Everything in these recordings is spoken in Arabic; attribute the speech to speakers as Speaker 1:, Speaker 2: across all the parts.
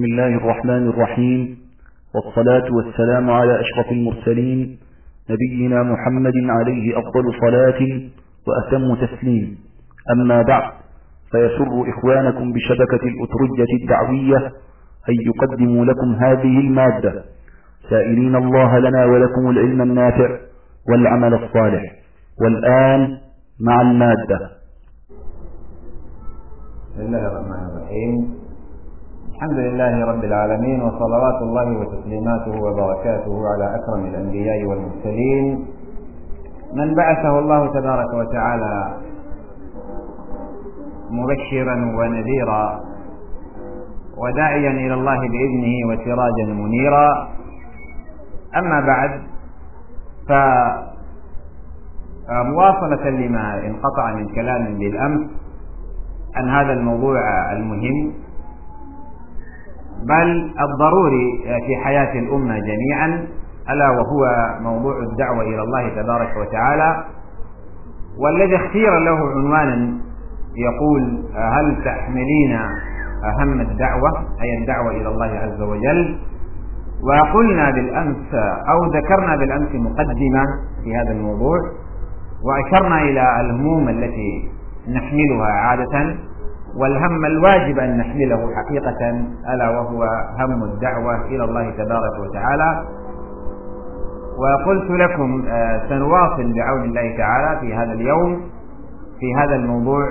Speaker 1: بسم الله الرحمن الرحيم. والصلاة والسلام على أشرف المرسلين نبينا محمد عليه أفضل صلاة وأتم تسليم. أما بعد فيسر إخوانكم بشبكة الأترجة الدعوية أن يقدموا لكم هذه المادة. سائلين الله لنا ولكم العلم النافع والعمل الصالح. والآن مع المادة.
Speaker 2: بسم الله الرحمن الرحيم. الحمد لله رب العالمين وصلوات الله وتسليماته وبركاته على أكرم الأنبياء والمرسلين. من بعثه الله تبارك وتعالى مبشرا ونذيرا وداعيا إلى الله بإذنه وسراجا منيرا. أما بعد فمواصلة لما انقطع من كلام بالأمس عن هذا الموضوع المهم. بل الضروري في حياة الأمة جميعا ألا وهو موضوع الدعوة إلى الله تبارك وتعالى. والذي اختير له عنوانا يقول هل تحملين أهم الدعوة أي الدعوة إلى الله عز وجل؟ وقلنا بالأمس أو ذكرنا بالأمس مقدمة في هذا الموضوع وأشرنا إلى الهموم التي نحملها عادة. والهم الواجب أن نحمله حقيقة ألا وهو هم الدعوة إلى الله تبارك وتعالى. وقلت لكم سنواصل بعون الله تعالى في هذا اليوم في هذا الموضوع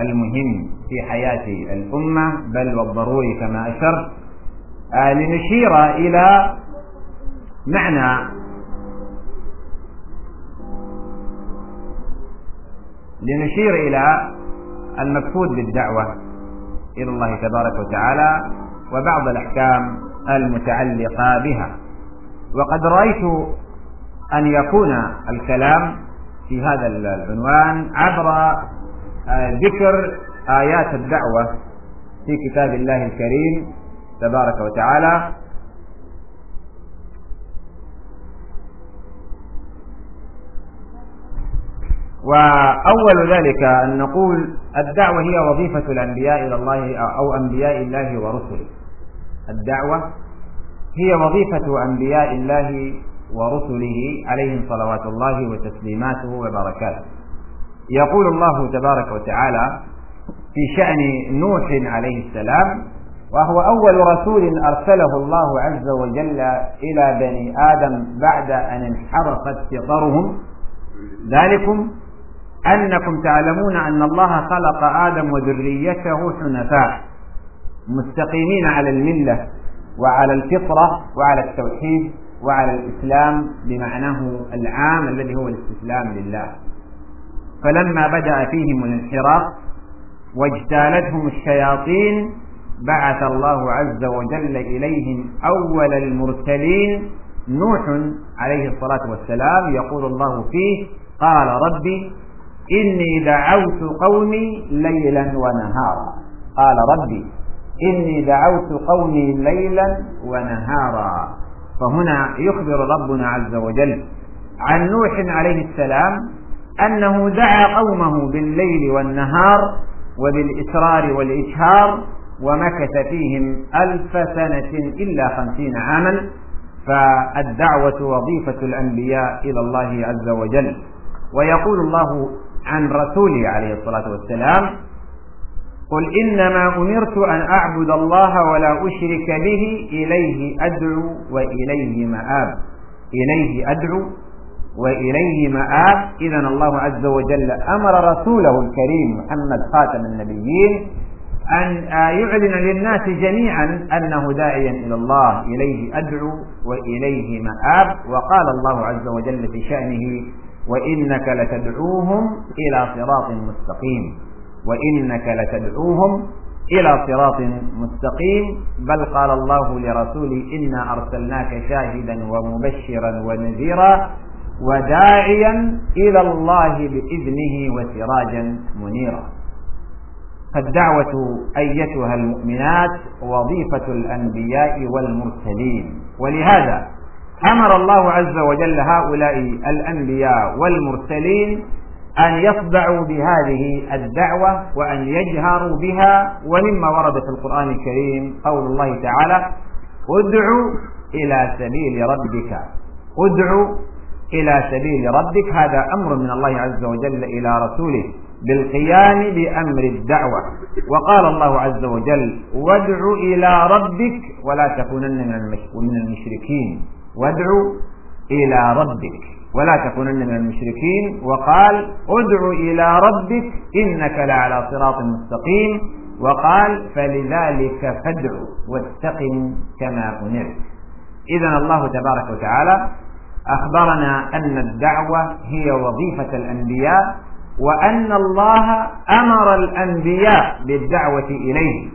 Speaker 2: المهم في حياة الأمة بل والضروري كما أشرت. لنشير إلى معنى لنشير إلى المقصود بالدعوة إلى الله تبارك وتعالى وبعض الأحكام المتعلقة بها. وقد رأيت أن يكون الكلام في هذا العنوان عبر ذكر آيات الدعوة في كتاب الله الكريم تبارك وتعالى. وأول ذلك أن نقول الدعوة هي وظيفة الأنبياء إلى الله أو أنبياء الله ورسله. الدعوة هي وظيفة أنبياء الله ورسله عليهم صلوات الله وتسليماته وبركاته. يقول الله تبارك وتعالى في شأن نوح عليه السلام وهو أول رسول أرسله الله عز وجل إلى بني آدم بعد أن انحرفت فطرهم ذلكم أنكم تعلمون أن الله خلق آدم وذريته حنفاء مستقيمين على الملة وعلى الفطرة وعلى التوحيد وعلى الإسلام بمعناه العام الذي هو الاستسلام لله. فلما بدأ فيهم الانحراف واجتالتهم الشياطين بعث الله عز وجل إليهم أول المرسلين نوح عليه الصلاة والسلام يقول الله فيه قال ربي إني دعوت قومي ليلا ونهارا. قال ربي إني دعوت قومي ليلا ونهارا. فهنا يخبر ربنا عز وجل عن نوح عليه السلام أنه دعا قومه بالليل والنهار وبالإسرار والإجهار ومكث فيهم ألف سنة إلا خمسين عاما. فالدعوة وظيفة الأنبياء إلى الله عز وجل. ويقول الله عن رسوله عليه الصلاة والسلام قل إنما أمرت أن أعبد الله ولا أشرك به إليه أدعو وإليه مآب. إليه أدعو وإليه مآب. إذا الله عز وجل أمر رسوله الكريم محمد خاتم النبيين أن يعلن للناس جميعا أنه داعيا إلى الله إليه أدعو وإليه مآب. وقال الله عز وجل في شأنه وإنك لتدعوهم إلى صراط مستقيم. وإنك لتدعوهم إلى صراط مستقيم. بل قال الله لرسوله إنا أرسلناك شاهدا ومبشرا ونذيرا وداعيا إلى الله بإذنه وسراجا منيرا. فالدعوة أيتها المؤمنات وظيفة الأنبياء والمرسلين. ولهذا أمر الله عز وجل هؤلاء الأنبياء والمرسلين أن يصدعوا بهذه الدعوة وأن يجهروا بها ومما ورد في القرآن الكريم قول الله تعالى ادعوا إلى سبيل ربك. ادعوا إلى سبيل ربك هذا أمر من الله عز وجل إلى رسوله بالقيام بأمر الدعوة. وقال الله عز وجل وادع إلى ربك ولا تكونن من المشركين. وادع إلى ربك. ولا تكونن من المشركين. وقال ادع إلى ربك إنك لعلى صراط مستقيم. وقال فلذلك فادع واستقم كما أمرت. إذا الله تبارك وتعالى أخبرنا أن الدعوة هي وظيفة الأنبياء وأن الله أمر الأنبياء بالدعوة إليه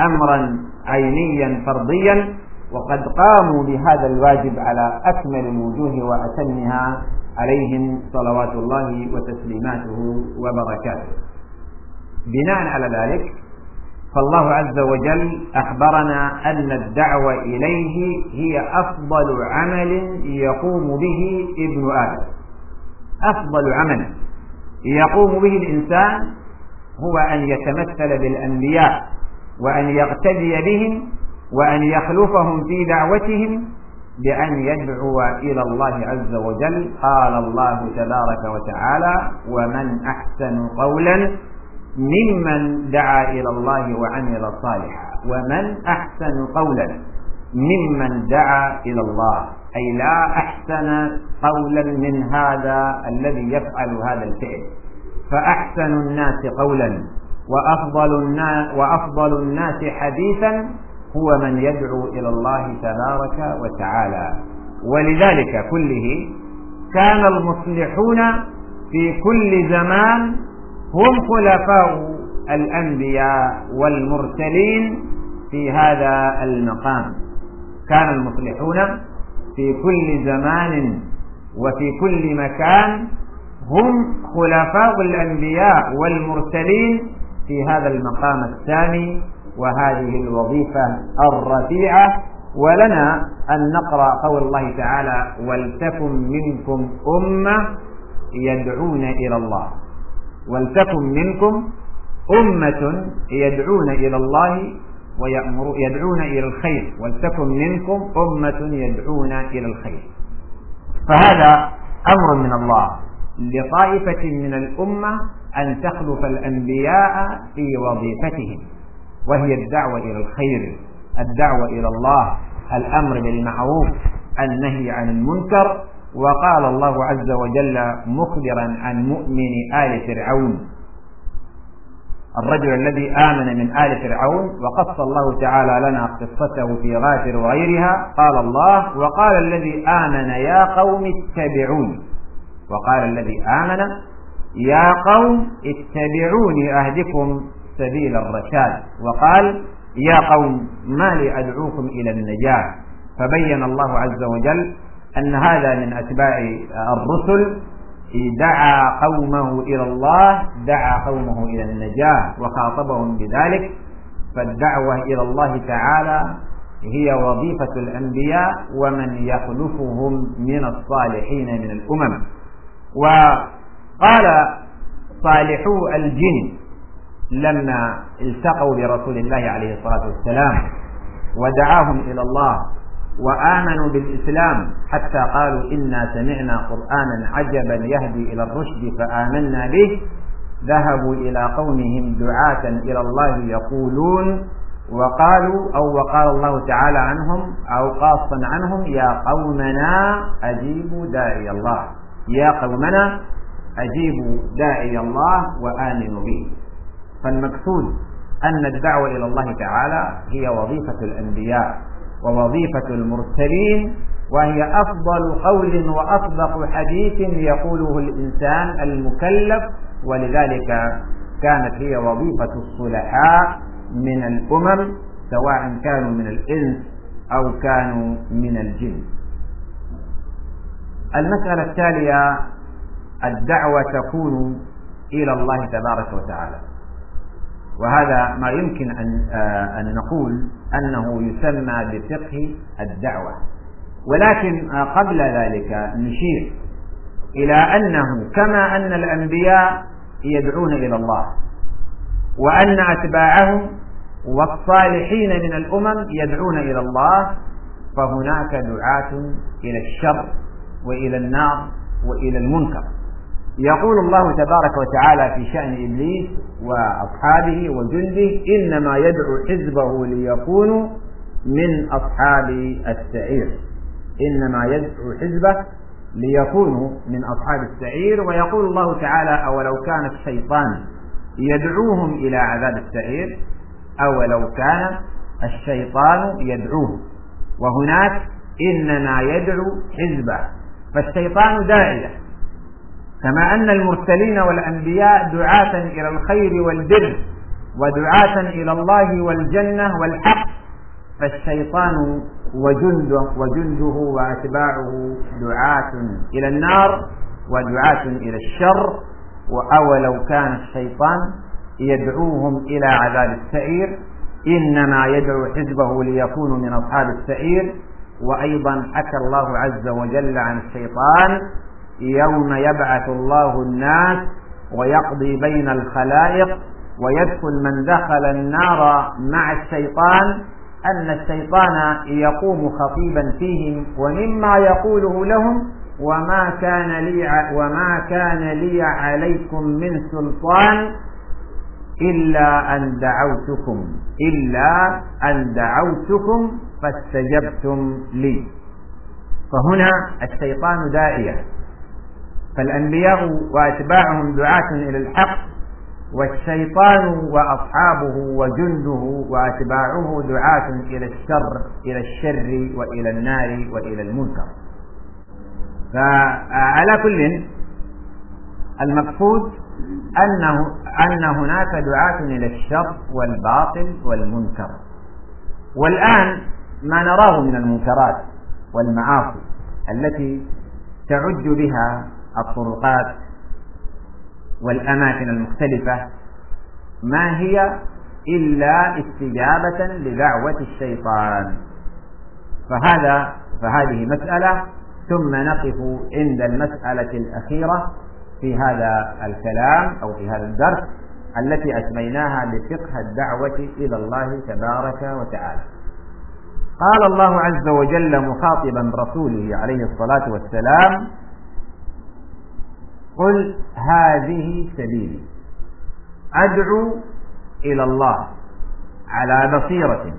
Speaker 2: أمرا عينيا فرضيا وقد قاموا بهذا الواجب على أكمل الوجوه وأتمها عليهم صلوات الله وتسليماته وبركاته. بناء على ذلك فالله عز وجل أخبرنا أن الدعوة إليه هي أفضل عمل يقوم به ابن آدم. أفضل عمل يقوم به الإنسان هو أن يتمثل بالأنبياء وأن يقتدي بهم وأن يخلفهم في دعوتهم بأن يدعو إلى الله عز وجل. قال الله تبارك وتعالى ومن أحسن قولا ممن دعا إلى الله وعمل صالحا. ومن أحسن قولا ممن دعا إلى الله. أي لا أحسن قولا من هذا الذي يفعل هذا الفعل. فأحسن الناس قولا وأفضل الناس, وأفضل الناس حديثا هو من يدعو إلى الله تبارك وتعالى. ولذلك كله كان المصلحون في كل زمان هم خلفاء الأنبياء والمرسلين في هذا المقام. كان المصلحون في كل زمان وفي كل مكان هم خلفاء الأنبياء والمرسلين في هذا المقام الثاني وهذه الوظيفة الرفيعة ولنا أن نقرأ قول الله تعالى ولتكن منكم أمة يدعون إلى الله. ولتكن منكم أمة يدعون إلى الله ويأمر يدعون إلى الخير. ولتكن منكم أمة يدعون إلى الخير. فهذا أمر من الله لطائفة من الأمة أن تخلف الأنبياء في وظيفتهم. وهي الدعوة إلى الخير الدعوة إلى الله الأمر بالمعروف النهي عن المنكر وقال الله عز وجل مخبرا عن مؤمن آل فرعون. الرجل الذي آمن من آل فرعون وقص الله تعالى لنا قصته في غافر وغيرها قال الله وقال الذي آمن يا قوم اتبعوني وقال الذي آمن يا قوم اتبعوني أهدكم سبيل الرشاد وقال يا قوم ما لي أدعوكم إلى النجاة. فبين الله عز وجل أن هذا من أتباع الرسل. دعا قومه إلى الله دعا قومه إلى النجاة وخاطبهم بذلك. فالدعوة إلى الله تعالى هي وظيفة الأنبياء ومن يخلفهم من الصالحين من الأمم. وقال صالحو الجن لما التقوا برسول الله عليه الصلاة والسلام ودعاهم إلى الله وآمنوا بالإسلام حتى قالوا إنا سمعنا قرآنا عجبا يهدي إلى الرشد فآمنا به ذهبوا إلى قومهم دعاة إلى الله يقولون وقالوا أو وقال الله تعالى عنهم أو قاصا عنهم يا قومنا أجيبوا داعي الله يا قومنا أجيبوا داعي الله وآمنوا به. فالمقصود أن الدعوة إلى الله تعالى هي وظيفة الأنبياء ووظيفة المرسلين وهي أفضل قول وأصدق حديث يقوله الإنسان المكلف ولذلك كانت هي وظيفة الصلحاء من الأمم سواء كانوا من الإنس أو كانوا من الجن. المسألة التالية الدعوة تكون إلى الله تبارك وتعالى. وهذا ما يمكن أن, آه، أن نقول أنه يسمى بفقه الدعوة. ولكن قبل ذلك نشير إلى أنه كما أن الأنبياء يدعون إلى الله وأن أتباعهم والصالحين من الأمم يدعون إلى الله فهناك دعاة إلى الشر وإلى النار وإلى المنكر. يقول الله تبارك وتعالى في شأن إبليس وأصحابه وجنده إنما يدعو حزبه ليكونوا من أصحاب السعير. إنما يدعو حزبه ليكونوا من أصحاب السعير. ويقول الله تعالى أولو كان الشيطان يدعوهم إلى عذاب السعير أولو كان الشيطان يدعوهم. وهناك إنما يدعو حزبه فالشيطان داعية. كما أن المرسلين والأنبياء دعاة إلى الخير والبر ودعاة إلى الله والجنة والحق. فالشيطان وجنده, وجنده وأتباعه دعاة إلى النار ودعاة إلى الشر. وأولو كان الشيطان يدعوهم إلى عذاب السعير إنما يدعو حزبه ليكونوا من أصحاب السعير. وأيضا حكى الله عز وجل عن الشيطان يوم يبعث الله الناس ويقضي بين الخلائق ويدخل من دخل النار مع الشيطان أن الشيطان يقوم خطيبا فيهم ومما يقوله لهم وما كان لي وما كان لي عليكم من سلطان إلا أن دعوتكم إلا أن دعوتكم فاستجبتم لي. فهنا الشيطان داعية. فالأنبياء وأتباعهم دعاة إلى الحق والشيطان وأصحابه وجنده وأتباعه دعاة إلى الشر إلى الشر وإلى النار وإلى المنكر. فعلى كل المقصود أنه أن هناك دعاة إلى الشر والباطل والمنكر. والآن ما نراه من المنكرات والمعاصي التي تعج بها الطرقات والأماكن المختلفة ما هي إلا استجابة لدعوة الشيطان. فهذا فهذه مسألة ثم نقف عند المسألة الأخيرة في هذا الكلام أو في هذا الدرس التي أسميناها بفقه الدعوة إلى الله تبارك وتعالى. قال الله عز وجل مخاطبا رسوله عليه الصلاة والسلام قل هذه سبيلي. أدعو إلى الله على بصيرة.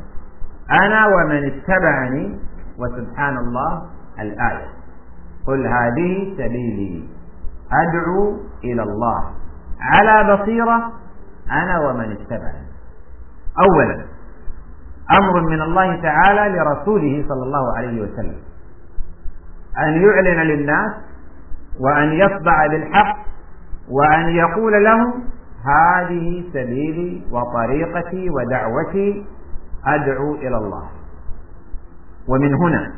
Speaker 2: أنا ومن اتبعني وسبحان الله الآية. قل هذه سبيلي. أدعو إلى الله على بصيرة. أنا ومن اتبعني. أولا أمر من الله تعالى لرسوله صلى الله عليه وسلم. أن يعلن للناس وأن يصدع بالحق وأن يقول لهم هذه سبيلي وطريقتي ودعوتي أدعو إلى الله. ومن هنا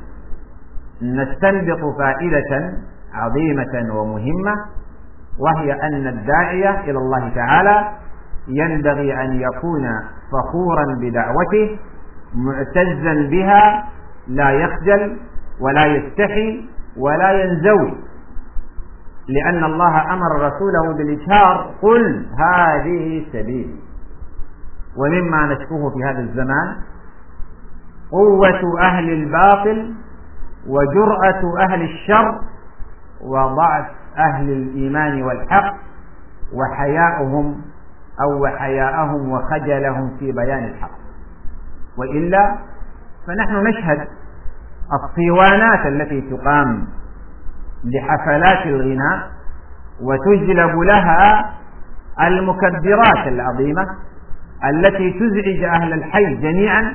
Speaker 2: نستنبط فائدة عظيمة ومهمة وهي أن الداعية إلى الله تعالى ينبغي أن يكون فخورا بدعوته معتزا بها لا يخجل ولا يستحي ولا ينزوي. لأن الله أمر رسوله بالإشهار. قل هذه سبيل ومما نشكوه في هذا الزمان قوة أهل الباطل وجرأة أهل الشر وضعف أهل الإيمان والحق وحياؤهم أو وحياءهم وخجلهم في بيان الحق. وإلا فنحن نشهد الصيوانات التي تقام لحفلات الغناء وتجلب لها المكبرات العظيمة التي تزعج أهل الحي جميعا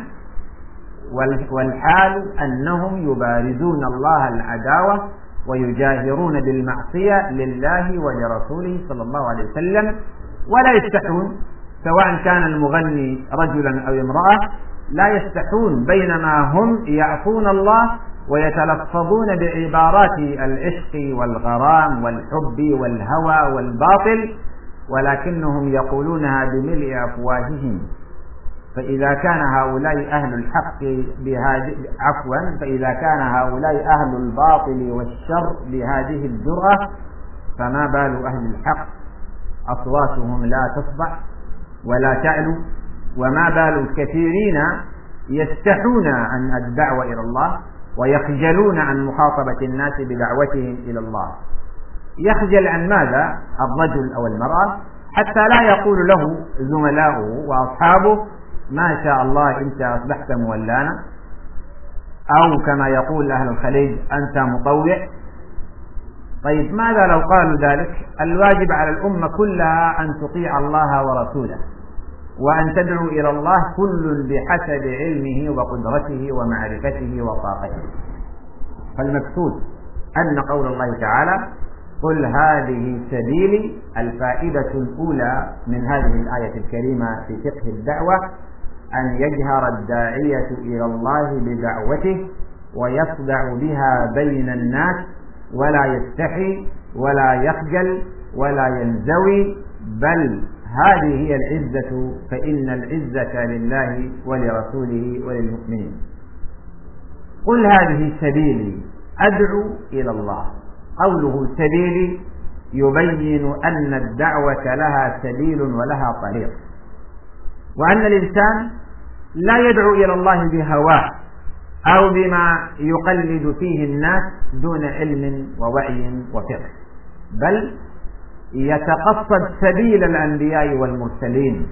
Speaker 2: والحال أنهم يبارزون الله العداوة ويجاهرون بالمعصية لله ولرسوله صلى الله عليه وسلم ولا يستحون سواء كان المغني رجلا أو امرأة لا يستحون بينما هم يعصون الله ويتلفظون بعبارات العشق والغرام والحب والهوى والباطل ولكنهم يقولونها بملء أفواههم. فإذا كان هؤلاء أهل الحق بهذه عفوا فإذا كان هؤلاء أهل الباطل والشر بهذه الجرأة فما بال أهل الحق؟ أصواتهم لا تصدع ولا تعلو. وما بال الكثيرين يستحون عن الدعوة إلى الله؟ ويخجلون عن مخاطبة الناس بدعوتهم إلى الله. يخجل عن ماذا؟ الرجل أو المرأة حتى لا يقول له زملاؤه وأصحابه ما شاء الله أنت أصبحت مولانا. أو كما يقول أهل الخليج أنت مطوع. طيب ماذا لو قالوا ذلك؟ الواجب على الأمة كلها أن تطيع الله ورسوله. وأن تدعو إلى الله كل بحسب علمه وقدرته ومعرفته وطاقته. فالمقصود أن قول الله تعالى قل هذه سبيلي الفائدة الأولى من هذه الآية الكريمة في فقه الدعوة أن يجهر الداعية إلى الله بدعوته ويصدع بها بين الناس ولا يستحي ولا يخجل ولا ينزوي بل هذه هي العزة فإن العزة لله ولرسوله وللمؤمنين. قل هذه سبيلي أدعو إلى الله. قوله سبيلي يبين أن الدعوة لها سبيل ولها طريق. وأن الإنسان لا يدعو إلى الله بهواه أو بما يقلد فيه الناس دون علم ووعي وفقه بل يتقصد سبيل الأنبياء والمرسلين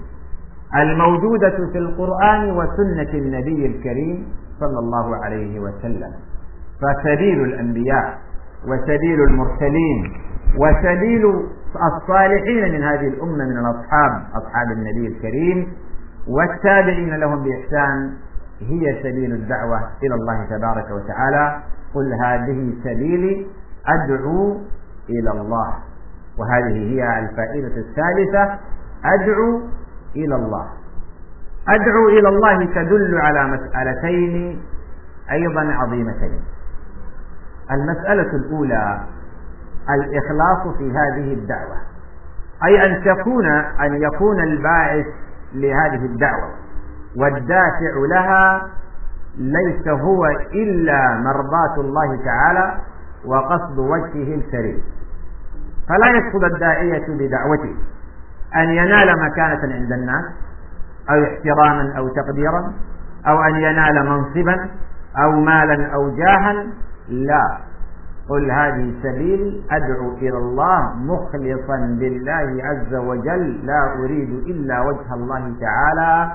Speaker 2: الموجودة في القرآن وسنة النبي الكريم صلى الله عليه وسلم. فسبيل الأنبياء وسبيل المرسلين وسبيل الصالحين من هذه الأمة من الأصحاب أصحاب النبي الكريم والتابعين لهم بإحسان هي سبيل الدعوة إلى الله تبارك وتعالى. قل هذه سبيلي أدعو إلى الله. وهذه هي الفائدة الثالثة أدعو إلى الله. أدعو إلى الله تدل على مسألتين أيضا عظيمتين. المسألة الأولى الإخلاص في هذه الدعوة. أي أن تكون أن يكون الباعث لهذه الدعوة. والدافع لها ليس هو إلا مرضاة الله تعالى وقصد وجهه الكريم. فلا يقصد الداعية بدعوته أن ينال مكانة عند الناس أو احتراما أو تقديرا أو أن ينال منصبا أو مالا أو جاها لا. قل هذه سبيل أدعو إلى الله مخلصا لله عز وجل لا أريد إلا وجه الله تعالى.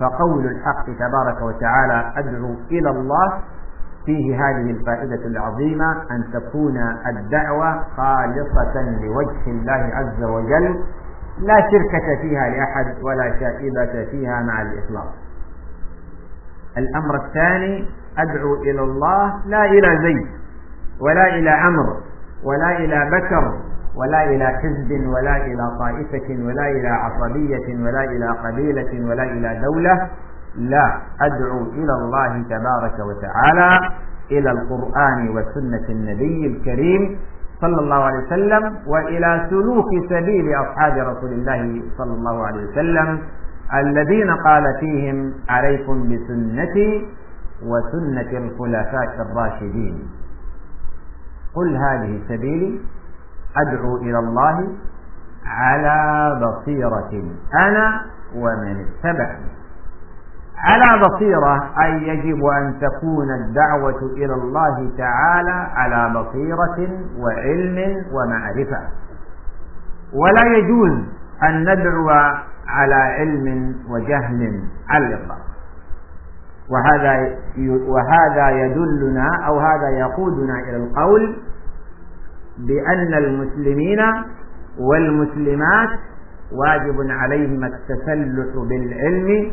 Speaker 2: فقول الحق تبارك وتعالى أدعو إلى الله فيه هذه الفائدة العظيمة أن تكون الدعوة خالصة لوجه الله عز وجل لا شركة فيها لأحد ولا شائبة فيها مع الإخلاص الأمر الثاني أدعو إلى الله لا إلى زيد ولا إلى عمرو ولا إلى بكر ولا إلى حزب ولا إلى طائفة ولا إلى عصبية ولا إلى قبيلة ولا إلى دولة لا أدعو إلى الله تبارك وتعالى إلى القرآن وسنة النبي الكريم صلى الله عليه وسلم وإلى سلوك سبيل أصحاب رسول الله صلى الله عليه وسلم الذين قال فيهم عليكم بسنتي وسنة الخلفاء الراشدين. قل هذه سبيلي أدعو إلى الله على بصيرة أنا ومن اتبعني. على بصيرة أي يجب أن تكون الدعوة إلى الله تعالى على بصيرة وعلم ومعرفة. ولا يجوز أن ندعو على علم وجهل على الإطلاق. وهذا وهذا يدلنا أو هذا يقودنا إلى القول بأن المسلمين والمسلمات واجب عليهم التسلح بالعلم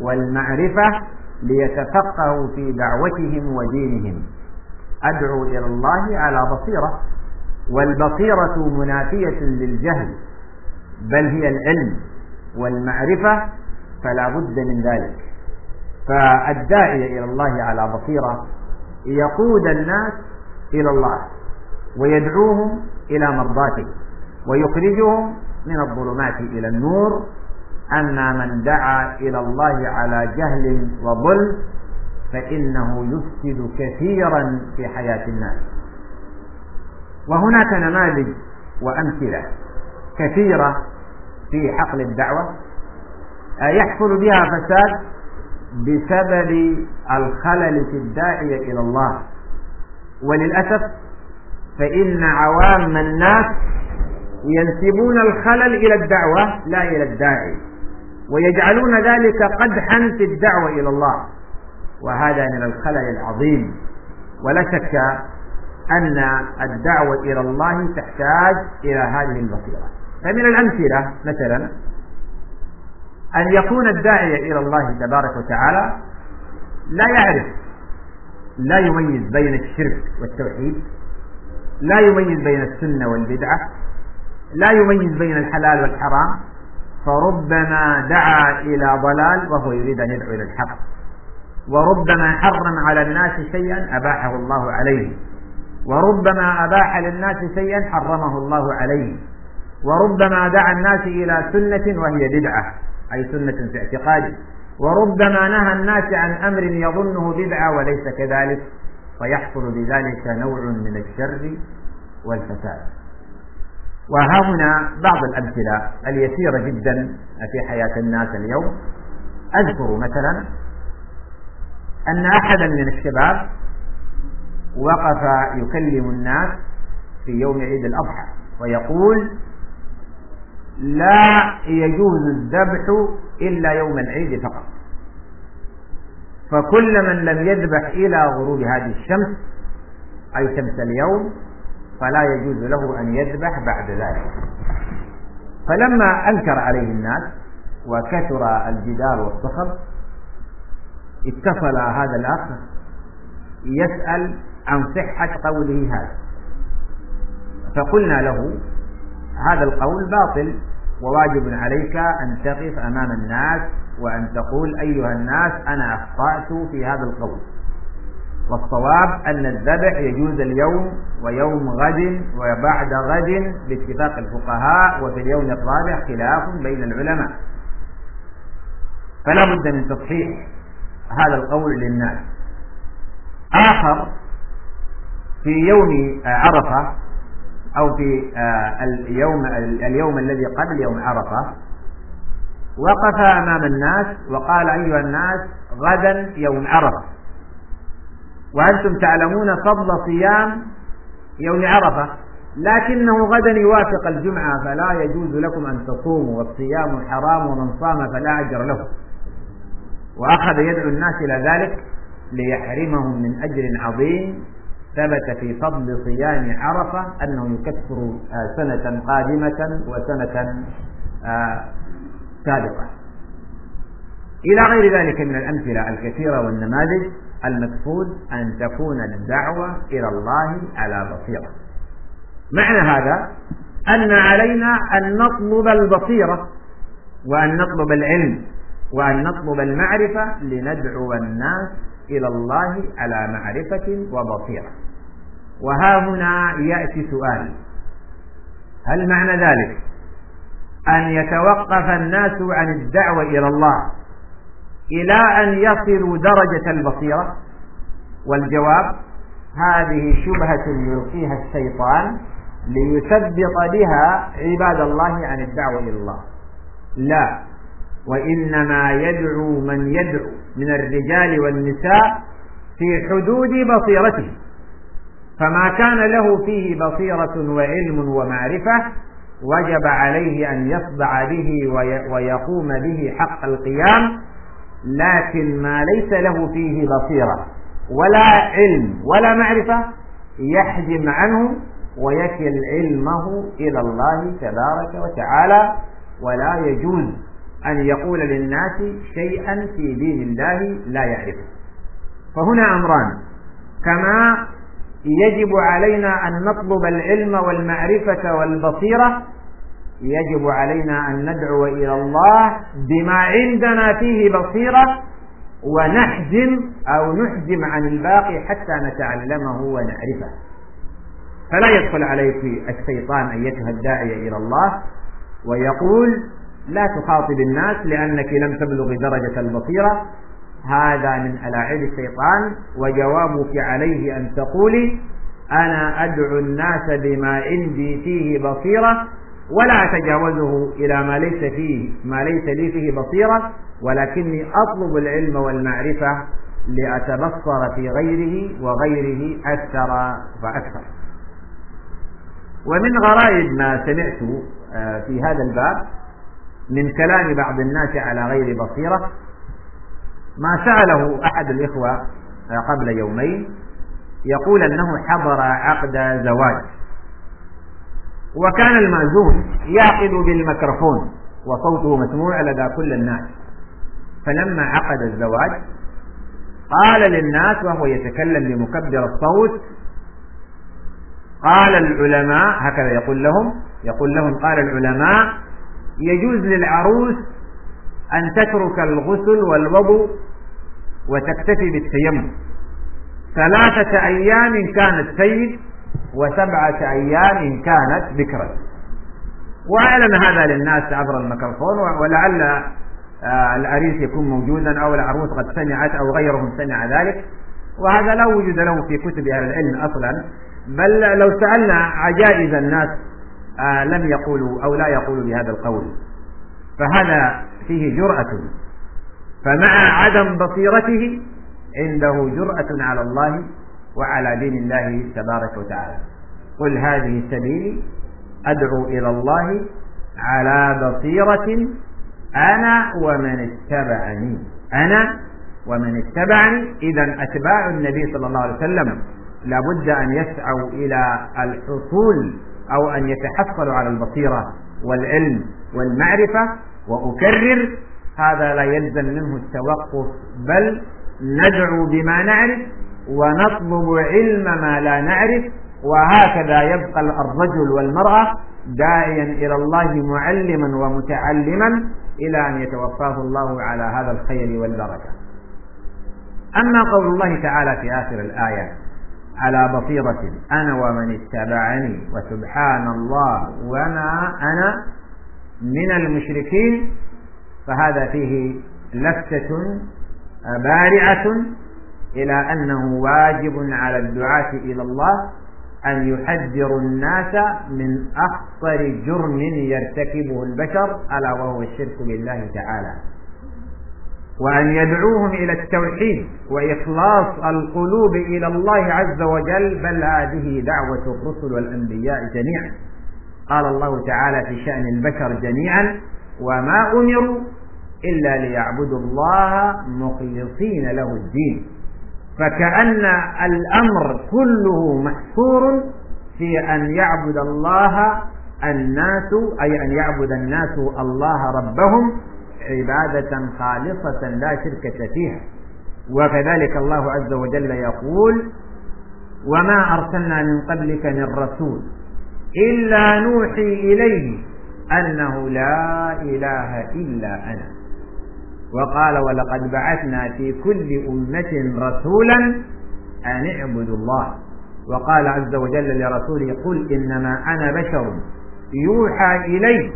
Speaker 2: والمعرفة ليتفقهوا في دعوتهم ودينهم. أدعو إلى الله على بصيرة والبصيرة منافية للجهل بل هي العلم والمعرفة فلا بد من ذلك. فالداعي إلى الله على بصيرة يقود الناس إلى الله ويدعوهم إلى مرضاته ويخرجهم من الظلمات إلى النور أما من دعا إلى الله على جهل وظلم فإنه يفسد كثيرا في حياة الناس. وهناك نماذج وأمثلة كثيرة في حقل الدعوة يحصل بها فساد بسبب الخلل في الداعية إلى الله. وللأسف فإن عوام الناس ينسبون الخلل إلى الدعوة لا إلى الداعي. ويجعلون ذلك قدحا في الدعوة إلى الله. وهذا من الخلل العظيم. ولا شك أن الدعوة إلى الله تحتاج إلى هذه البصيرة. فمن الأمثلة مثلا أن يكون الداعية إلى الله تبارك وتعالى لا يعرف لا يميز بين الشرك والتوحيد لا يميز بين السنة والبدعة لا يميز بين الحلال والحرام فربما دعا إلى ضلال وهو يريد أن يدعو إلى الحق. وربما حرم على الناس شيئا أباحه الله عليه. وربما أباح للناس شيئا حرمه الله عليه. وربما دعا الناس إلى سنة وهي بدعة أي سنة في اعتقاده. وربما نهى الناس عن أمر يظنه بدعة وليس كذلك. فيحصل بذلك نوع من الشر والفساد. وها هنا بعض الأمثلة اليسيرة جدا في حياة الناس اليوم. أذكر مثلا أن أحدا من الشباب وقف يكلم الناس في يوم عيد الأضحى ويقول لا يجوز الذبح إلا يوم العيد فقط. فكل من لم يذبح إلى غروب هذه الشمس أي شمس اليوم فلا يجوز له أن يذبح بعد ذلك. فلما أنكر عليه الناس وكثر الجدال والصخب اتصل هذا الأخ يسأل عن صحة قوله هذا. فقلنا له هذا القول باطل وواجب عليك أن تقف أمام الناس وأن تقول أيها الناس أنا أخطأت في هذا القول. والصواب أن الذبح يجوز اليوم ويوم غد وبعد غد باتفاق الفقهاء وفي اليوم الرابع خلاف بين العلماء. فلا بد من تصحيح هذا القول للناس. آخر في يوم عرفة أو في آه، اليوم اليوم الذي قبل يوم عرفة وقف أمام الناس وقال أيها الناس غدا يوم عرفة. وأنتم تعلمون فضل صيام يوم عرفة لكنه غدا يوافق الجمعة فلا يجوز لكم أن تصوموا والصيام حرام ومن صام فلا أجر له. وأخذ يدعو الناس إلى ذلك ليحرمهم من أجر عظيم. ثبت في فضل صيام عرفة أنه يكفر آه، سنة قادمة وسنة آه، سابقة. إلى غير ذلك من الأمثلة الكثيرة والنماذج المقصود أن تكون الدعوة إلى الله على بصيرة. معنى هذا أن علينا أن نطلب البصيرة وأن نطلب العلم وأن نطلب المعرفة لندعو الناس إلى الله على معرفة وبصيرة. وها هنا يأتي سؤال. هل معنى ذلك أن يتوقف الناس عن الدعوة إلى الله إلى أن يصلوا درجة البصيرة. والجواب هذه شبهة يلقيها الشيطان ليثبط بها عباد الله عن الدعوة إلى الله. لا وإنما يدعو من يدعو من الرجال والنساء في حدود بصيرته. فما كان له فيه بصيرة وعلم ومعرفة وجب عليه أن يصدع به ويقوم به حق القيام. لكن ما ليس له فيه بصيرة ولا علم ولا معرفة يحجم عنه ويكل علمه إلى الله تبارك وتعالى ولا يجوز أن يقول للناس شيئا في دين الله لا يعرفه. فهنا أمران. كما يجب علينا أن نطلب العلم والمعرفة والبصيرة يجب علينا أن ندعو إلى الله بما عندنا فيه بصيرة ونحجم أو نحجم عن الباقي حتى نتعلمه ونعرفه. فلا يدخل عليك الشيطان أيتها الداعية إلى الله ويقول لا تخاطب الناس لأنك لم تبلغ درجة البصيرة. هذا من ألاعب الشيطان وجوابك عليه أن تقولي أنا أدعو الناس بما عندي فيه بصيرة ولا أتجاوزه إلى ما ليس فيه ما ليس لي فيه بصيرة ولكني أطلب العلم والمعرفة لأتبصر في غيره وغيره أكثر فأكثر. ومن غرائب ما سمعت آه، في هذا الباب من كلام بعض الناس على غير بصيرة ما سأله أحد الإخوة آه، قبل يومين يقول أنه حضر عقد زواج. وكان المعزوم يعقد بالميكروفون وصوته مسموع لدى كل الناس. فلما عقد الزواج قال للناس وهو يتكلم بمكبر الصوت قال العلماء هكذا يقول لهم يقول لهم قال العلماء يجوز للعروس أن تترك الغسل والوضوء وتكتفي بالتيمم. ثلاثة أيام كانت سيد وسبعة أيام كانت بكرا وأعلن هذا للناس عبر الميكروفون ولعل آه، العريس يكون موجودا أو العروس قد سمعت أو غيرهم سمع ذلك. وهذا لا وجود له في كتب أهل العلم أصلا. بل لو سألنا عجائز الناس آه، لم يقولوا أو لا يقولوا بهذا القول. فهذا فيه جرأة. فمع عدم بصيرته عنده جرأة على الله وعلى دين الله تبارك وتعالى. قل هذه سبيلي أدعو إلى الله على بصيرة أنا ومن اتبعني. أنا ومن اتبعني. إذا أتباع النبي صلى الله عليه وسلم لابد أن يسعوا إلى الحصول أو أن يتحصلوا على البصيرة والعلم والمعرفة. وأكرر هذا لا يلزم منه التوقف بل ندعو بما نعرف ونطلب علم ما لا نعرف وهكذا يبقى الرجل والمرأة داعيا إلى الله معلما ومتعلما إلى أن يتوفاه الله على هذا الخير والبركة. أما قول الله تعالى في آخر الآية على بصيرة أنا ومن اتبعني وسبحان الله وما أنا من المشركين فهذا فيه لفتة بارعة إلى أنه واجب على الدعاة إلى الله أن يحذروا الناس من أخطر جرم يرتكبه البشر ألا وهو الشرك بالله تعالى. وأن يدعوهم إلى التوحيد وإخلاص القلوب إلى الله عز وجل بل هذه دعوة الرسل والأنبياء جميعا. قال الله تعالى في شأن البشر جميعا وما أمروا إلا ليعبدوا الله مخلصين له الدين. فكأن الأمر كله محصور في أن يعبد الله الناس أي أن يعبد الناس الله ربهم عبادة خالصة لا شركة فيها. وكذلك الله عز وجل يقول وما أرسلنا من قبلك من رسول إلا نوحي إليه أنه لا إله إلا أنا. وقال ولقد بعثنا في كل أمة رسولا أن اعبدوا الله. وقال عز وجل لرسوله قل إنما أنا بشر. يوحى إلي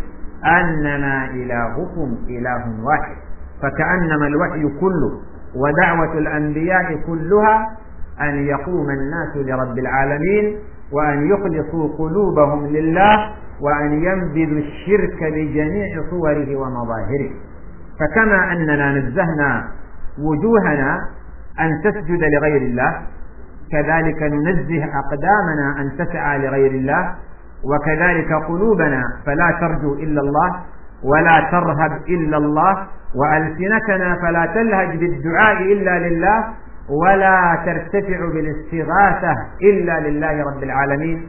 Speaker 2: أنما إلهكم إله واحد. فكأنما الوحي كله ودعوة الأنبياء كلها أن يقوم الناس لرب العالمين وأن يخلصوا قلوبهم لله وأن ينبذوا الشرك بجميع صوره ومظاهره. فكما أننا نزهنا وجوهنا أن تسجد لغير الله كذلك ننزه أقدامنا أن تسعى لغير الله وكذلك قلوبنا فلا ترجو إلا الله ولا ترهب إلا الله وألسنتنا فلا تلهج بالدعاء إلا لله ولا ترتفع بالاستغاثة إلا لله رب العالمين.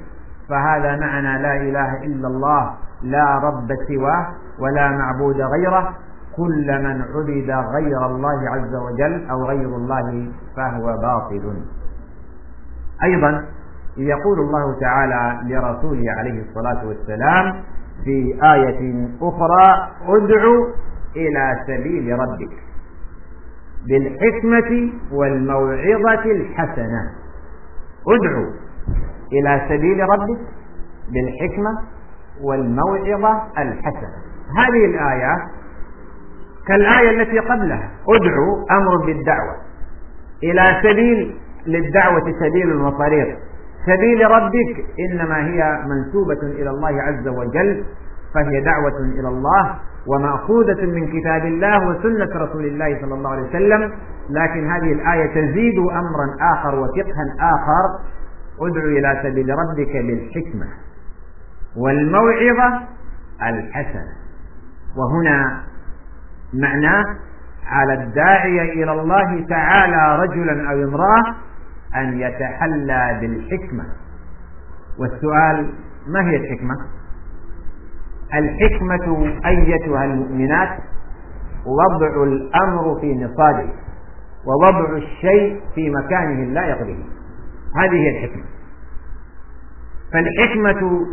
Speaker 2: فهذا معنى لا إله إلا الله لا رب سواه ولا معبود غيره. كل من عبد غير الله عز وجل أو غير الله فهو باطل. أيضا يقول الله تعالى لرسوله عليه الصلاة والسلام في آية أخرى ادع إلى سبيل ربك بالحكمة والموعظة الحسنة. ادعو إلى سبيل ربك بالحكمة والموعظة الحسنة. هذه الآية كالآية التي قبلها. ادعو أمر بالدعوة. إلى سبيل للدعوة سبيل وطريق. سبيل ربك إنما هي منسوبة إلى الله عز وجل فهي دعوة إلى الله ومأخوذة من كتاب الله وسنة رسول الله صلى الله عليه وسلم. لكن هذه الآية تزيد أمرا آخر وفقها آخر. ادع إلى سبيل ربك بالحكمة والموعظة الحسنة. وهنا معناه على الداعية إلى الله تعالى رجلا أو امرأة أن يتحلى بالحكمة. والسؤال ما هي الحكمة؟ الحكمة أيتها المؤمنات وضع الأمر في نصابه ووضع الشيء في مكانه اللائق به هذه هي الحكمة. فالحكمة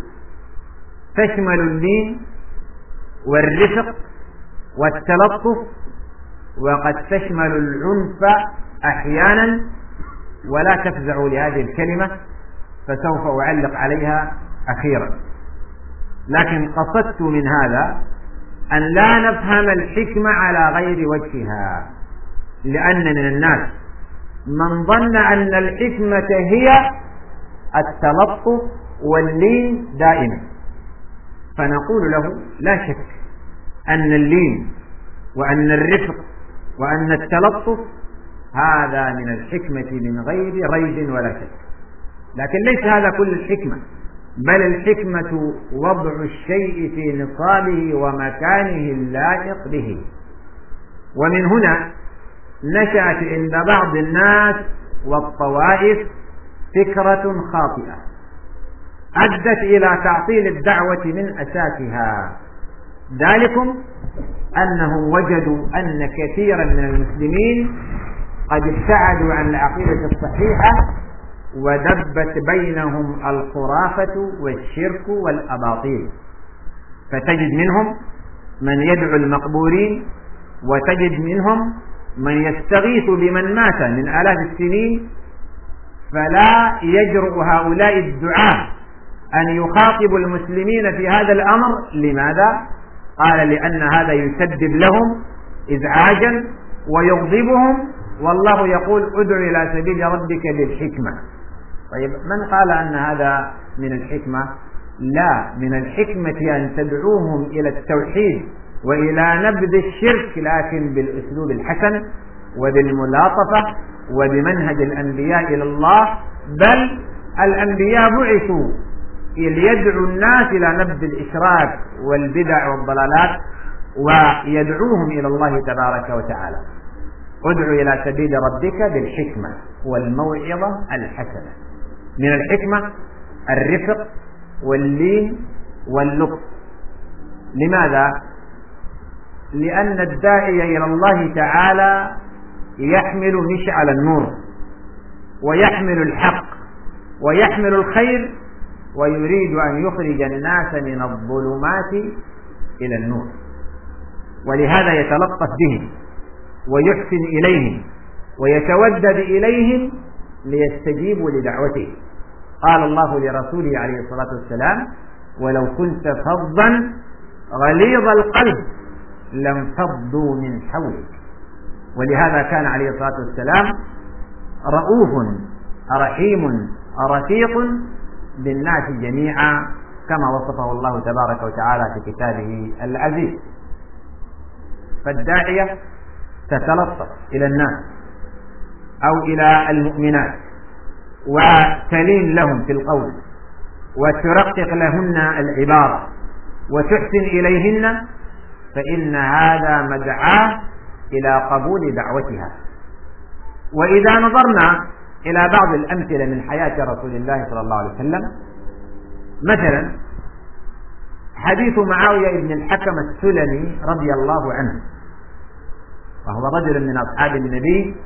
Speaker 2: تشمل اللين والرفق والتلطف وقد تشمل العنف أحيانا ولا تفزعوا لهذه الكلمة فسوف أعلق عليها أخيرا. لكن قصدت من هذا أن لا نفهم الحكمة على غير وجهها لأن من الناس من ظن أن الحكمة هي التلطف واللين دائما. فنقول له لا شك أن اللين وأن الرفق وأن التلطف هذا من الحكمة من غير ريب ولا شك. لكن ليس هذا كل الحكمة بل الحكمة وضع الشيء في نصابه ومكانه اللائق به. ومن هنا نشأت عند بعض الناس والطوائف فكرة خاطئة أدت إلى تعطيل الدعوة من أساسها. ذلكم أنهم وجدوا أن كثيرا من المسلمين قد ابتعدوا عن العقيدة الصحيحة ودبت بينهم الخرافة والشرك والأباطيل. فتجد منهم من يدعو المقبورين وتجد منهم من يستغيث بمن مات من آلاف السنين. فلا يجرؤ هؤلاء الدعاة أن يخاطبوا المسلمين في هذا الأمر. لماذا؟ قال لأن هذا يسبب لهم إزعاجا ويغضبهم. والله يقول ادع إلى سبيل ربك بالحكمة طيب من قال أن هذا من الحكمة؟ لا من الحكمة أن تدعوهم إلى التوحيد وإلى نبذ الشرك لكن بالأسلوب الحسن وبالملاطفة وبمنهج الأنبياء إلى الله. بل الأنبياء بعثوا ليدعوا الناس إلى نبذ الإشراك والبدع والضلالات ويدعوهم إلى الله تبارك وتعالى. ادع إلى سبيل ربك بالحكمة والموعظة الحسنة. من الحكمة الرفق واللين واللطف. لماذا؟ لأن الداعي إلى الله تعالى يحمل مشعل النور ويحمل الحق ويحمل الخير ويريد أن يخرج الناس من الظلمات إلى النور. ولهذا يتلطف بهم ويحسن إليهم ويتودد إليهم ليستجيبوا لدعوته. قال الله لرسوله عليه الصلاة والسلام ولو كنت فظا غليظ القلب لم فضوا من حولك. ولهذا كان عليه الصلاة والسلام رؤوف رحيم رفيق بالناس جميعا كما وصفه الله تبارك وتعالى في كتابه العزيز. فالداعية تتلطف إلى الناس أو إلى المؤمنات وتلين لهم في القول وترقق لهن العبارة وتحسن إليهن فإن هذا مدعاة إلى قبول دعوتها. وإذا نظرنا إلى بعض الأمثلة من حياة رسول الله صلى الله عليه وسلم. مثلا حديث معاوية بن الحكم السلمي رضي الله عنه. وهو رجل من أصحاب النبي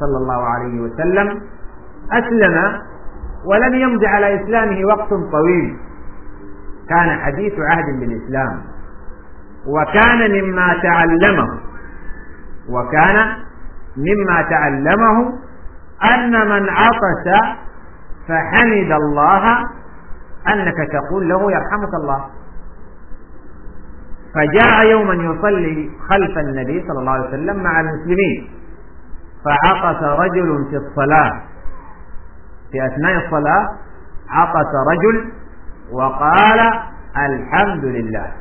Speaker 2: صلى الله عليه وسلم. أسلم ولم يمض على إسلامه وقت طويل. كان حديث عهد بالإسلام. وكان مما تعلمه. وكان مما تعلمه أن من عطس فحمد الله أنك تقول له يرحمك الله. فجاء يوما يصلي خلف النبي صلى الله عليه وسلم مع المسلمين. فعطس رجل في الصلاة. في أثناء الصلاة عطس رجل وقال الحمد لله.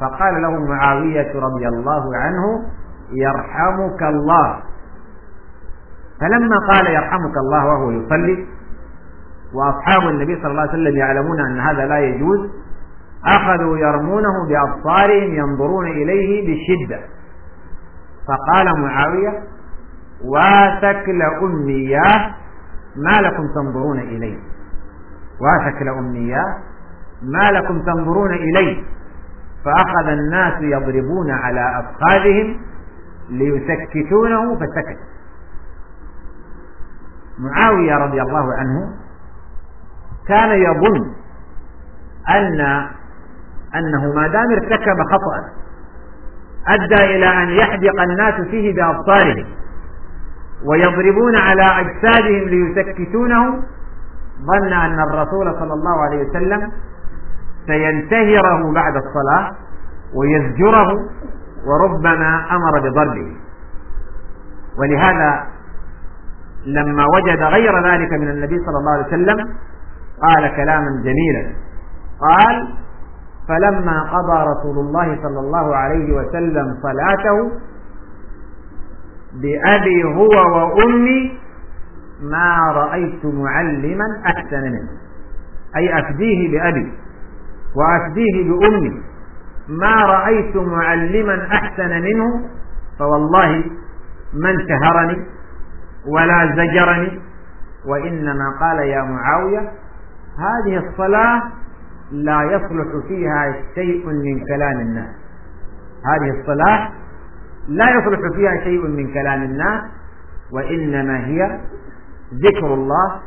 Speaker 2: فقال له معاوية رضي الله عنه يرحمك الله. فلما قال يرحمك الله وهو يصلي وأصحاب النبي صلى الله عليه وسلم يعلمون أن هذا لا يجوز أخذوا يرمونه بأبصارهم ينظرون إليه بشدة. فقال معاوية واتكل أمياه ما لكم تنظرون إليه. واتكل أمياه ما لكم تنظرون إليه. فأخذ الناس يضربون على أفخاذهم ليسكتونه فسكت. معاوية رضي الله عنه كان يظن أن أنه ما دام ارتكب خطأ أدى إلى أن يحدق الناس فيه بأبصارهم ويضربون على أجسادهم ليسكتونه ظن أن الرسول صلى الله عليه وسلم سينتهره بعد الصلاة ويزجره وربما أمر بضربه. ولهذا لما وجد غير ذلك من النبي صلى الله عليه وسلم قال كلاما جميلا. قال فلما قضى رسول الله صلى الله عليه وسلم صلاته بأبي هو وأمي ما رأيت معلما أحسن منه. أي أفديه بأبي وأفديه بأمي. ما رأيت معلما أحسن منه فوالله ما انتهرني ولا زجرني وإنما قال يا معاوية هذه الصلاة لا يصلح فيها شيء من كلام الناس. هذه الصلاة لا يصلح فيها شيء من كلام الناس وإنما هي ذكر الله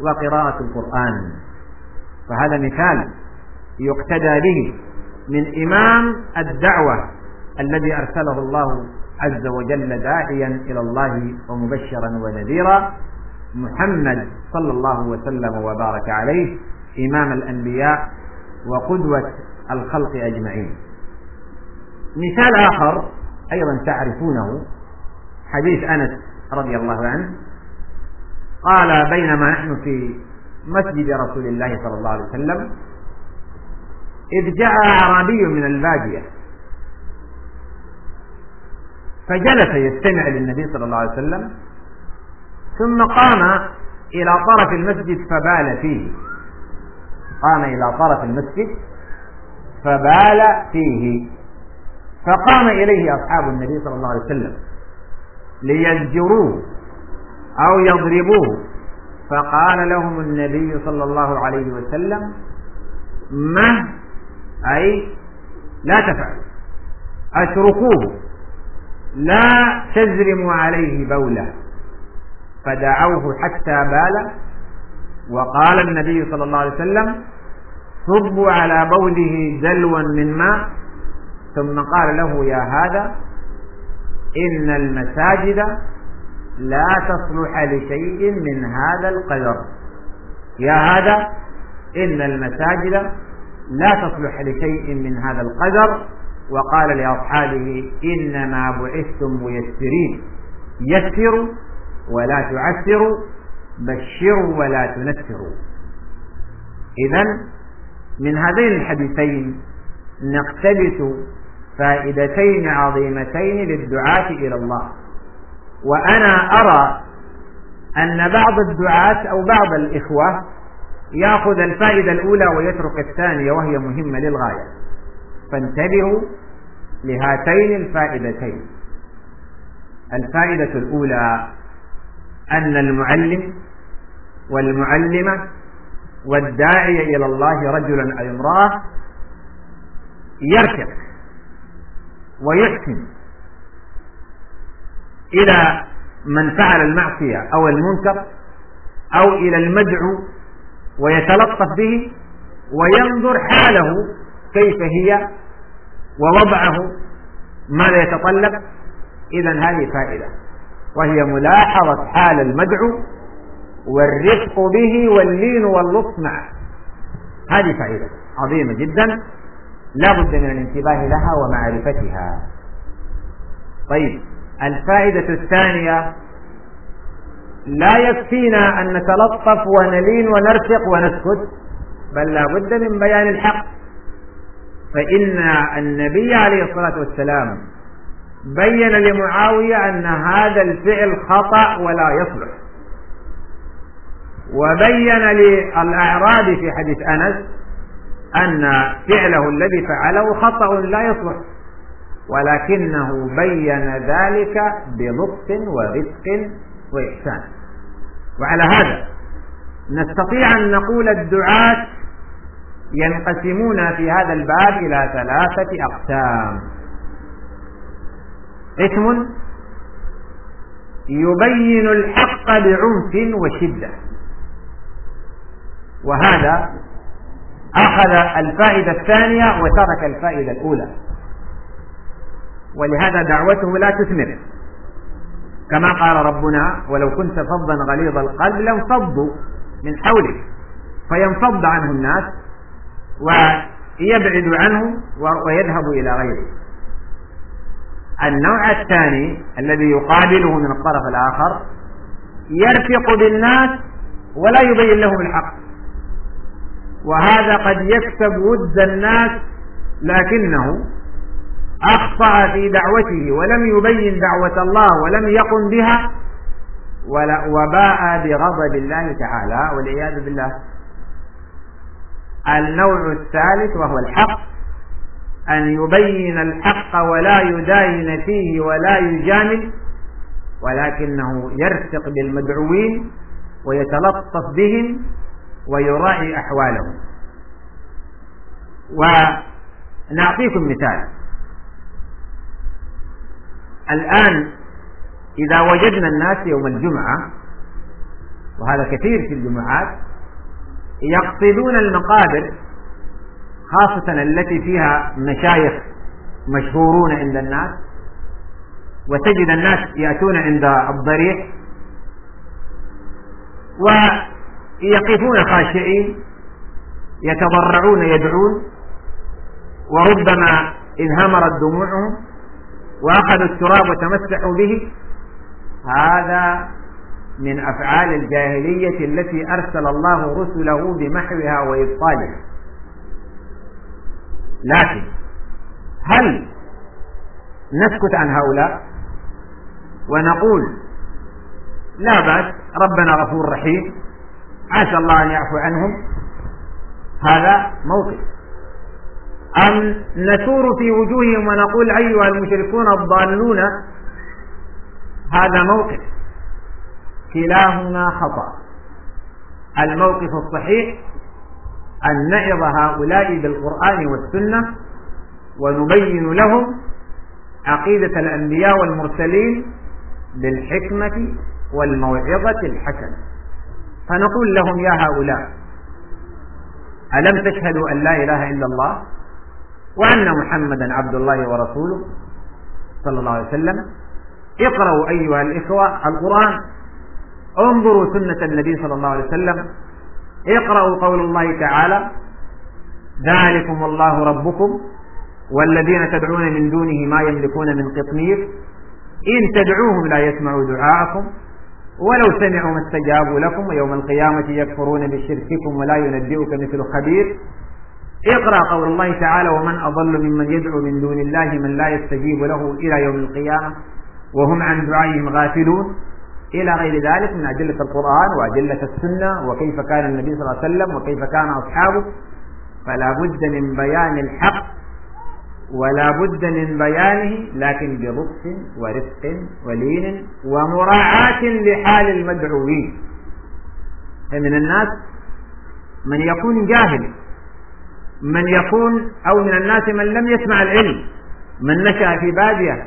Speaker 2: وقراءة القرآن. فهذا مثال يقتدى به من إمام الدعوة الذي أرسله الله عز وجل داعيا إلى الله ومبشرا ونذيرا. محمد صلى الله وسلم وبارك عليه إمام الأنبياء وقدوة الخلق أجمعين. مثال آخر أيضا تعرفونه حديث أنس رضي الله عنه قال بينما نحن في مسجد رسول الله صلى الله عليه وسلم إذ جاء أعرابي من البادية فجلس يستمع للنبي صلى الله عليه وسلم ثم قام إلى طرف المسجد فبال فيه. قام إلى طرف المسجد فبال فيه. فقام إليه أصحاب النبي صلى الله عليه وسلم ليزجروه أو يضربوه. فقال لهم النبي صلى الله عليه وسلم ما أي لا تفعلوا أتركوه. لا تزرموا عليه بولا فدعوه حتى بال وقال النبي صلى الله عليه وسلم صبوا على بوله دلوا من ماء. ثم قال له يا هذا إن المساجد لا تصلح لشيء من هذا القدر. يا هذا إن المساجد لا تصلح لشيء من هذا القدر. وقال لأصحابه إنما بعثتم ميسرين. يسروا ولا تعسروا بشروا ولا تنفروا إذا من هذين الحديثين نقتبس فائدتين عظيمتين للدعاة إلى الله. وأنا أرى أن بعض الدعاة أو بعض الإخوة يأخذ الفائدة الأولى ويترك الثانية وهي مهمة للغاية. فانتبهوا لهاتين الفائدتين. الفائدة الأولى أن المعلم والمعلمة والداعي إلى الله رجلا أو امرأة يركب ويحسن إلى من فعل المعصية أو المنكر أو إلى المدعو ويتلطف به وينظر حاله كيف هي ووضعه ماذا يتطلب إذا هذه فائدة. وهي ملاحظة حال المدعو والرفق به واللين واللطف معه. هذه فائدة عظيمة جدا. لا بد من الانتباه لها ومعرفتها. طيب الفائدة الثانية لا يكفينا أن نتلطف ونلين ونرفق ونسكت بل لا بد من بيان الحق. فإن النبي عليه الصلاة والسلام بين لمعاوية أن هذا الفعل خطأ ولا يصلح. وبين للأعراب في حديث أنس أن فعله الذي فعله خطأ لا يصلح ولكنه بين ذلك بلطف ورفق وإحسان. وعلى هذا نستطيع أن نقول الدعاة ينقسمون في هذا الباب إلى ثلاثة أقسام. قسم يبين الحق بعنف وشدة. وهذا أخذ الفائدة الثانية وترك الفائدة الأولى. ولهذا دعوته لا تثمر. كما قال ربنا ولو كنت فظا غليظ القلب لانفضوا من حولك. فينفض عنه الناس ويبعد عنه ويذهب إلى غيره. النوع الثاني الذي يقابله من الطرف الآخر يرفق بالناس ولا يبين لهم الحق. وهذا قد يكسب ود الناس لكنه أخطأ في دعوته ولم يبين دعوة الله ولم يقم بها وباء بغضب الله تعالى والعياذ بالله. النوع الثالث وهو الحق أن يبين الحق ولا يداين فيه ولا يجامل ولكنه يرفق بالمدعوين ويتلطف بهم ويراعي أحوالهم. ونعطيكم مثال. الآن إذا وجدنا الناس يوم الجمعة وهذا كثير في الجمعات يقصدون المقابر خاصة التي فيها مشايخ مشهورون عند الناس وتجد الناس يأتون عند الضريح ويقفون خاشعين يتضرعون يدعون وربما انهمرت دموعهم وأخذوا التراب وتمسحوا به هذا من أفعال الجاهلية التي أرسل الله رسله بمحوها وإبطالها. لكن هل نسكت عن هؤلاء ونقول لا بأس ربنا غفور رحيم عسى الله أن يعفو عنهم؟ هذا موقف. أم نثور في وجوههم ونقول أيها المشركون الضالون؟ هذا موقف. كلاهما خطأ. الموقف الصحيح أن نعظ هؤلاء بالقرآن والسنة ونبين لهم عقيدة الأنبياء والمرسلين بالحكمة والموعظة الحسنة. فنقول لهم يا هؤلاء ألم تشهدوا أن لا إله إلا الله وأن محمدا عبد الله ورسوله صلى الله عليه وسلم؟ اقرأوا أيها الإخوة القرآن انظروا سنة النبي صلى الله عليه وسلم. اقرأوا قول الله تعالى ذلكم الله ربكم والذين تدعون من دونه ما يملكون من قطمير. إن تدعوهم لا يسمعوا دعاءكم ولو سمعوا ما استجابوا لكم ويوم القيامة يكفرون بشرككم ولا ينبئك مثل خبير. اقرأ قول الله تعالى ومن أضل ممن يدعو من دون الله من لا يستجيب له إلى يوم القيامة وهم عن دعائهم غافلون. إلى غير ذلك من أدلة القرآن وأدلة السنة وكيف كان النبي صلى الله عليه وسلم وكيف كان أصحابه. فلا بد من بيان الحق ولا بد من بيانه لكن بلطف ورفق ولين ومراعاة لحال المدعوين. فمن الناس من يكون جاهل من يكون أو من الناس من لم يسمع العلم من نشأ في بادية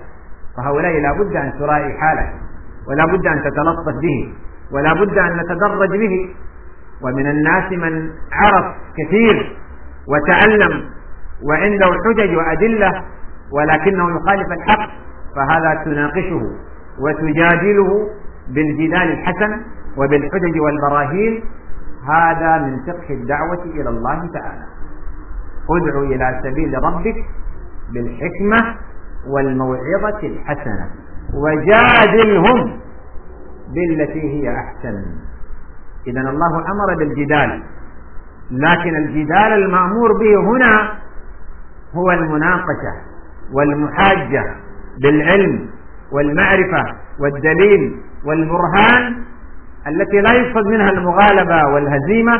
Speaker 2: فهؤلاء لا بد أن تراعي حاله ولا بد أن تتلطف به ولا بد أن نتدرج به. ومن الناس من عرف كثير وتعلم وعنده حجج وأدلة ولكنه يخالف الحق فهذا تناقشه وتجادله بالجدال الحسن وبالحجج والبراهين. هذا من فقه الدعوة إلى الله تعالى. ادع إلى سبيل ربك بالحكمة والموعظة الحسنة. وجادلهم بالتي هي أحسن. إذا الله أمر بالجدال لكن الجدال المأمور به هنا هو المناقشة والمحاجة بالعلم والمعرفة والدليل والبرهان التي لا يقصد منها المغالبة والهزيمة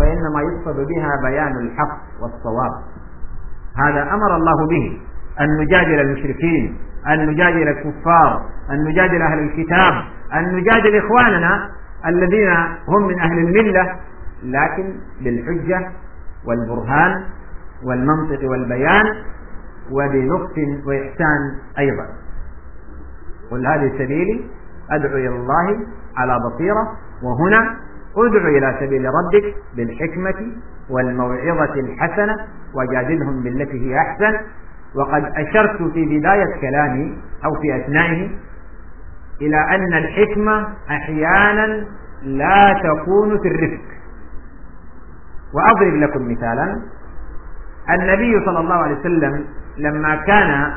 Speaker 2: وإنما يقصد بها بيان الحق والصواب. هذا أمر الله به أن نجادل المشركين أن نجادل الكفار أن نجادل أهل الكتاب أن نجادل إخواننا الذين هم من أهل الملة لكن بالحجة والبرهان والمنطق والبيان وبلطف وإحسان أيضا. قل هذه سبيلي أدعو إلى الله على بصيرة وهنا ادع إلى سبيل ربك بالحكمة والموعظة الحسنة وجادلهم بالتي هي أحسن وقد أشرت في بداية كلامي أو في أثنائه إلى أن الحكمة أحيانا لا تكون في الرفق. وأضرب لكم مثالا. النبي صلى الله عليه وسلم لما كان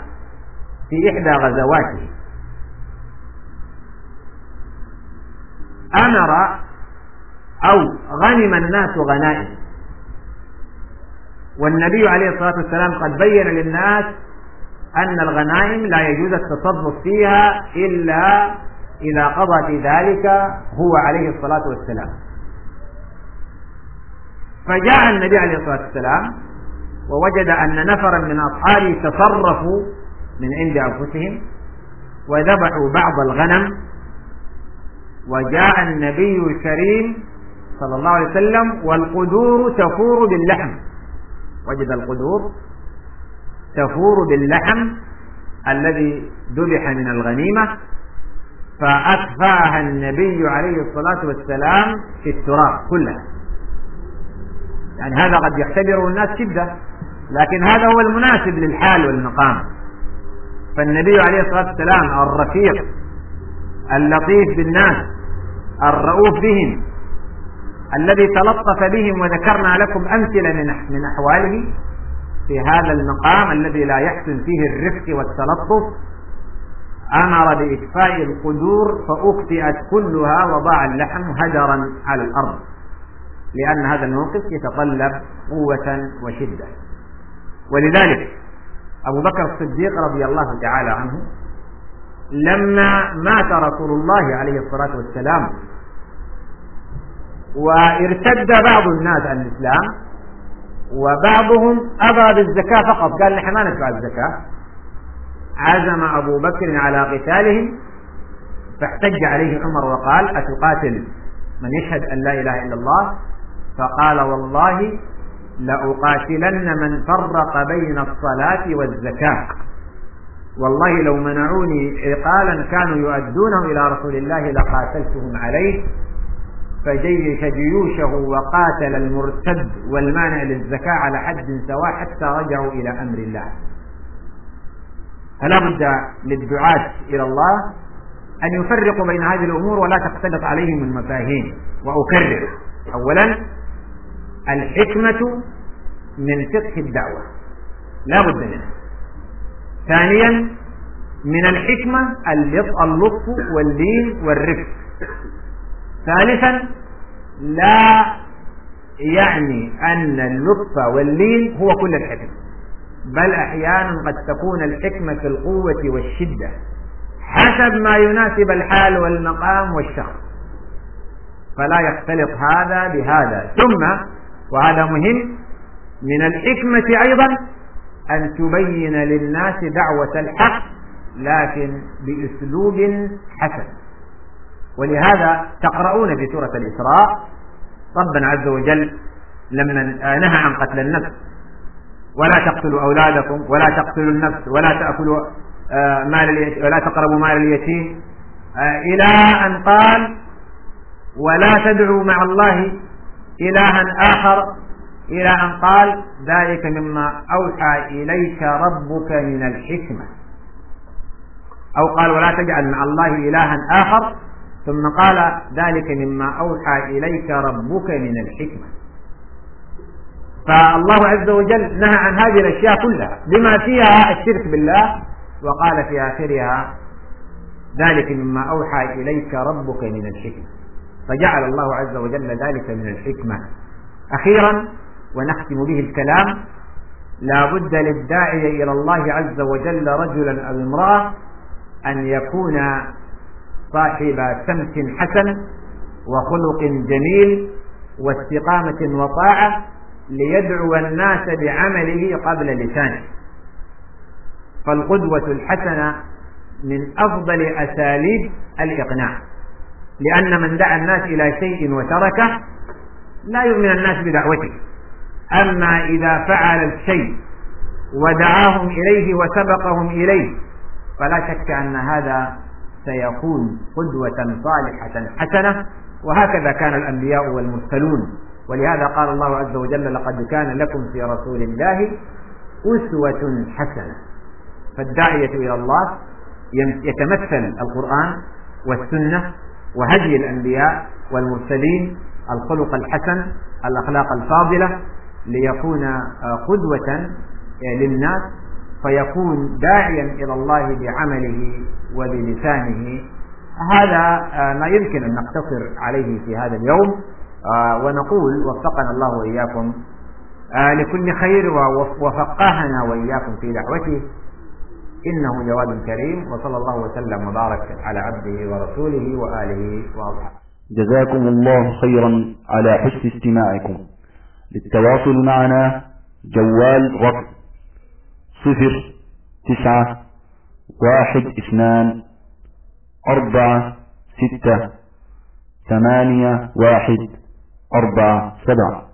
Speaker 2: في إحدى غزواته أمر أو غنم الناس غنائم. والنبي عليه الصلاة والسلام قد بين للناس أن الغنائم لا يجوز التصرف فيها إلا إذا قضى في ذلك هو عليه الصلاة والسلام. فجاء النبي عليه الصلاة والسلام ووجد أن نفرا من أصحابه تصرفوا من عند أنفسهم وذبحوا بعض الغنم. وجاء النبي الكريم صلى الله عليه وسلم والقدور تفور باللحم. وجد القدور تفور باللحم الذي ذبح من الغنيمة فأكفاها النبي عليه الصلاة والسلام في التراب كلها. يعني هذا قد يعتبره الناس شدة لكن هذا هو المناسب للحال والمقام. فالنبي عليه الصلاة والسلام الرفيق اللطيف بالناس الرؤوف بهم الذي تلطف بهم وذكرنا لكم أمثلة من أحواله في هذا المقام الذي لا يحسن فيه الرفق والتلطف. أمر بإكفاء القدور فأكفئت كلها وضاع اللحم هدرا على الأرض لأن هذا الموقف يتطلب قوة وشدة. ولذلك أبو بكر الصديق رضي الله تعالى عنه لما مات رسول الله عليه الصلاة والسلام وارتد بعض الناس عن الإسلام وبعضهم أبى بالزكاة فقط. قال نحن ما ندفع الزكاة. عزم أبو بكر على قتالهم فاحتج عليه عمر وقال أتقاتل من يشهد أن لا إله إلا الله؟ فقال والله لأقاتلن من فرق بين الصلاة والزكاة. والله لو منعوني عقالا كانوا يؤدونه إلى رسول الله لقاتلتهم عليه. فجيش جيوشه وقاتل المرتد والمانع للزكاة على حد سواء حتى رجعوا إلى أمر الله. فلا بد للدعاة إلى الله أن يفرقوا بين هذه الأمور ولا تختلط عليهم المفاهيم. وأكرر. أولا الحكمة من فقه الدعوة. لا بد منها. ثانيا من الحكمة اللطف واللين والرفق. ثالثا لا يعني أن اللطف واللين هو كل الحكمة بل أحيانا قد تكون الحكمة في القوة والشدة حسب ما يناسب الحال والمقام والشخص فلا يختلط هذا بهذا. ثم وهذا مهم من الحكمة أيضا أن تبين للناس دعوة الحق لكن بأسلوب حسن. ولهذا تقرؤون في سورة الإسراء ربنا عز وجل لما نهى عن قتل النفس. ولا تقتلوا أولادكم ولا تقتلوا النفس ولا تأكلوا آه، مال ولا تقربوا مال اليتيم. آه، إلى أن قال ولا تدعوا مع الله إلها آخر. إلى أن قال ذلك مما أوحى إليك ربك من الحكمة. أو قال ولا تجعل مع الله إلها آخر. ثم قال ذلك مما أوحى إليك ربك من الحكمة. فالله عز وجل نهى عن هذه الأشياء كلها بما فيها الشرك بالله وقال في آخرها ذلك مما أوحى إليك ربك من الحكمة. فجعل الله عز وجل ذلك من الحكمة. أخيرا ونختم به الكلام لا بد للداعي إلى الله عز وجل رجلا أو امرأة أن يكون صاحب سمت حسن وخلق جميل واستقامة وطاعة ليدعو الناس بعمله قبل لسانه. فالقدوة الحسنة من أفضل أساليب الإقناع لأن من دعا الناس إلى شيء وتركه لا يؤمن الناس بدعوته. أما إذا فعل الشيء ودعاهم إليه وسبقهم إليه فلا شك أن هذا سيكون قدوة صالحة حسنة وهكذا كان الأنبياء والمرسلون. ولهذا قال الله عز وجل لقد كان لكم في رسول الله أسوة حسنة. فالداعية إلى الله يتمثل القرآن والسنة وهدي الأنبياء والمرسلين الخلق الحسن الأخلاق الفاضلة ليكون قدوة للناس فيكون داعيا إلى الله بعمله وبلسانه هذا ما يمكن أن نقتصر عليه في هذا اليوم. ونقول وفقنا الله وإياكم. لكل خير وفقهنا وإياكم في دعوته. إنه جواد كريم وصلى الله وسلم وبارك على عبده ورسوله وآله وأصحابه.
Speaker 1: جزاكم الله خيرا على حسن استماعكم. للتواصل معنا جوال رقم صفر تسعة واحد اثنان أربعة ستة ثمانية واحد أربعة سبعة.